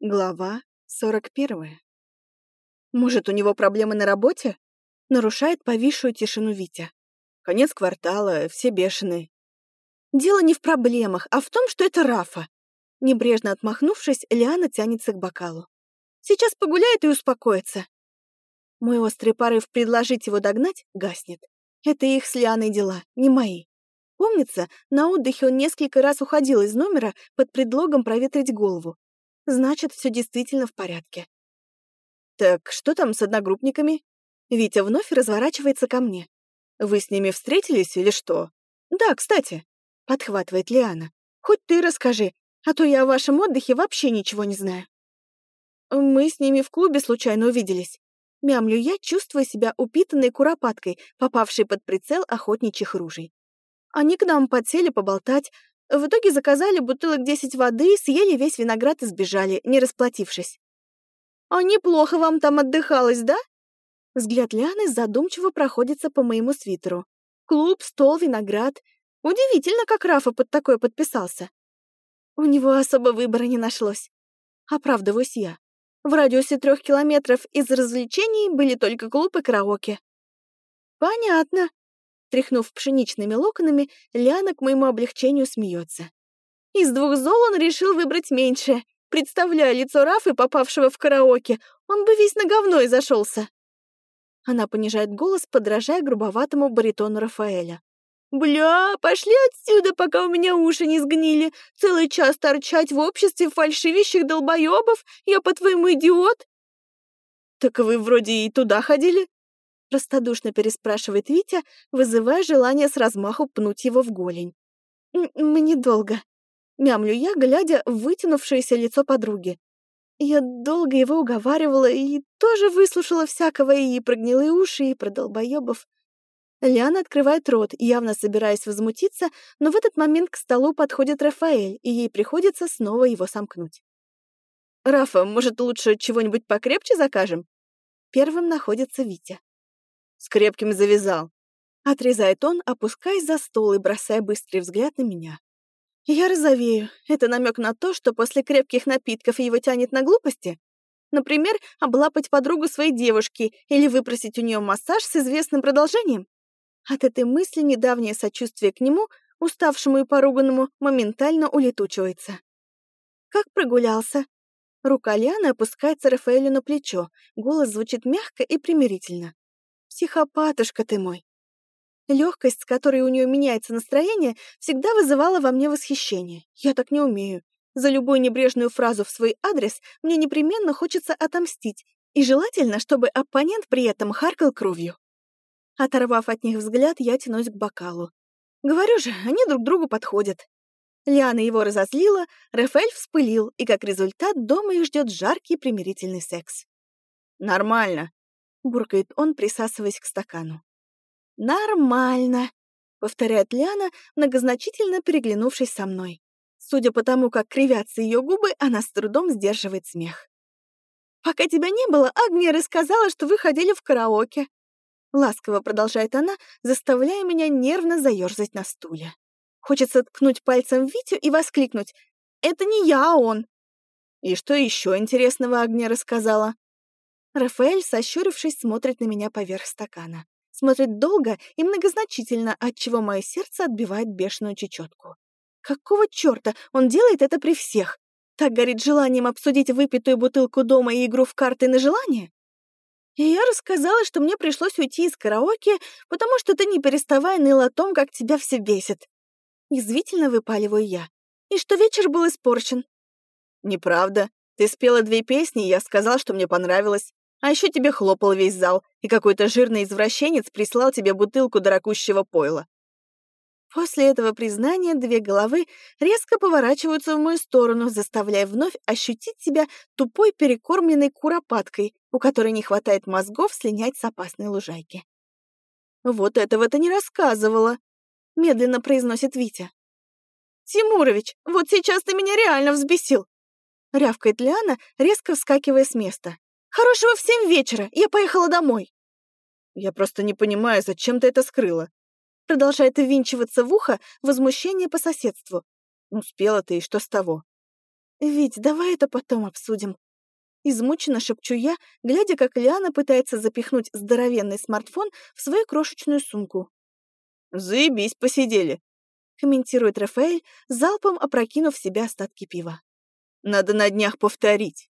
Глава 41. Может, у него проблемы на работе? Нарушает повисшую тишину Витя. Конец квартала, все бешеные. Дело не в проблемах, а в том, что это Рафа. Небрежно отмахнувшись, Лиана тянется к бокалу. Сейчас погуляет и успокоится. Мой острый порыв предложить его догнать гаснет. Это их с Лианой дела, не мои. Помнится, на отдыхе он несколько раз уходил из номера под предлогом проветрить голову, Значит, все действительно в порядке. Так что там с одногруппниками? Витя вновь разворачивается ко мне. Вы с ними встретились или что? Да, кстати, подхватывает Лиана. Хоть ты расскажи, а то я о вашем отдыхе вообще ничего не знаю. Мы с ними в клубе случайно увиделись. Мямлю я, чувствуя себя упитанной куропаткой, попавшей под прицел охотничьих ружей. Они к нам подсели поболтать, в итоге заказали бутылок 10 воды, съели весь виноград и сбежали, не расплатившись. «А неплохо вам там отдыхалось, да?» Взгляд Лианы задумчиво проходится по моему свитеру. Клуб, стол, виноград. Удивительно, как Рафа под такое подписался. У него особо выбора не нашлось. Оправдываюсь я. В радиусе трех километров из развлечений были только клуб и караоке. Понятно. Тряхнув пшеничными локонами, Ляна к моему облегчению смеется. Из двух зол он решил выбрать меньшее. Представляя лицо Рафы, попавшего в караоке, он бы весь на говно зашелся. Она понижает голос, подражая грубоватому баритону Рафаэля. «Бля, пошли отсюда, пока у меня уши не сгнили. Целый час торчать в обществе фальшивящих долбоебов? Я, по-твоему, идиот?» «Так вы вроде и туда ходили?» Простодушно переспрашивает Витя, вызывая желание с размаху пнуть его в голень. «Мне долго», — мямлю я, глядя в вытянувшееся лицо подруги. Я долго его уговаривала и тоже выслушала всякого и про гнилые уши, и про долбоёбов. Лиана открывает рот, явно собираясь возмутиться, но в этот момент к столу подходит Рафаэль, и ей приходится снова его сомкнуть. «Рафа, может, лучше чего-нибудь покрепче закажем?» Первым находится Витя. С крепким завязал. Отрезает он, опускаясь за стол и бросая быстрый взгляд на меня. Я розовею. Это намек на то, что после крепких напитков его тянет на глупости? Например, облапать подругу своей девушки или выпросить у нее массаж с известным продолжением? От этой мысли недавнее сочувствие к нему, уставшему и поруганному, моментально улетучивается. Как прогулялся? Рука Лианы опускается Рафаэлю на плечо, голос звучит мягко и примирительно. Психопатушка ты мой. Легкость, с которой у нее меняется настроение, всегда вызывала во мне восхищение. Я так не умею. За любую небрежную фразу в свой адрес мне непременно хочется отомстить, и желательно, чтобы оппонент при этом харкал кровью. Оторвав от них взгляд, я тянусь к бокалу. Говорю же, они друг другу подходят. Лиана его разозлила, Рафаэль вспылил, и как результат дома их ждет жаркий примирительный секс. «Нормально», — буркает он, присасываясь к стакану. «Нормально», — повторяет Ляна, многозначительно переглянувшись со мной. Судя по тому, как кривятся ее губы, она с трудом сдерживает смех. «Пока тебя не было, Агния рассказала, что вы ходили в караоке». Ласково продолжает она, заставляя меня нервно заерзать на стуле. Хочется ткнуть пальцем в Витю и воскликнуть «Это не я, а он!» «И что еще интересного Агния рассказала?» Рафаэль, сощурившись, смотрит на меня поверх стакана. Смотрит долго и многозначительно, отчего мое сердце отбивает бешеную чечетку. Какого черта он делает это при всех? Так горит желанием обсудить выпитую бутылку дома и игру в карты на желание? И я рассказала, что мне пришлось уйти из караоке, потому что ты не переставая ныл о том, как тебя все бесит. Язвительно выпаливаю я. И что вечер был испорчен. Неправда. Ты спела две песни, и я сказал, что мне понравилось. А еще тебе хлопал весь зал, и какой-то жирный извращенец прислал тебе бутылку дорогущего пойла. После этого признания две головы резко поворачиваются в мою сторону, заставляя вновь ощутить себя тупой перекормленной куропаткой, у которой не хватает мозгов слинять с опасной лужайки. «Вот этого ты не рассказывала», — медленно произносит Витя. «Тимурович, вот сейчас ты меня реально взбесил!» — рявкает Лиана, резко вскакивая с места. Хорошего всем вечера, я поехала домой. Я просто не понимаю, зачем ты это скрыла. Продолжает ввинчиваться в ухо возмущение по соседству. Ну, спела ты, и что с того? «Вить, давай это потом обсудим». Измученно шепчу я, глядя, как Лиана пытается запихнуть здоровенный смартфон в свою крошечную сумку. «Заебись, посидели», — комментирует Рафаэль, залпом опрокинув в себя остатки пива. «Надо на днях повторить».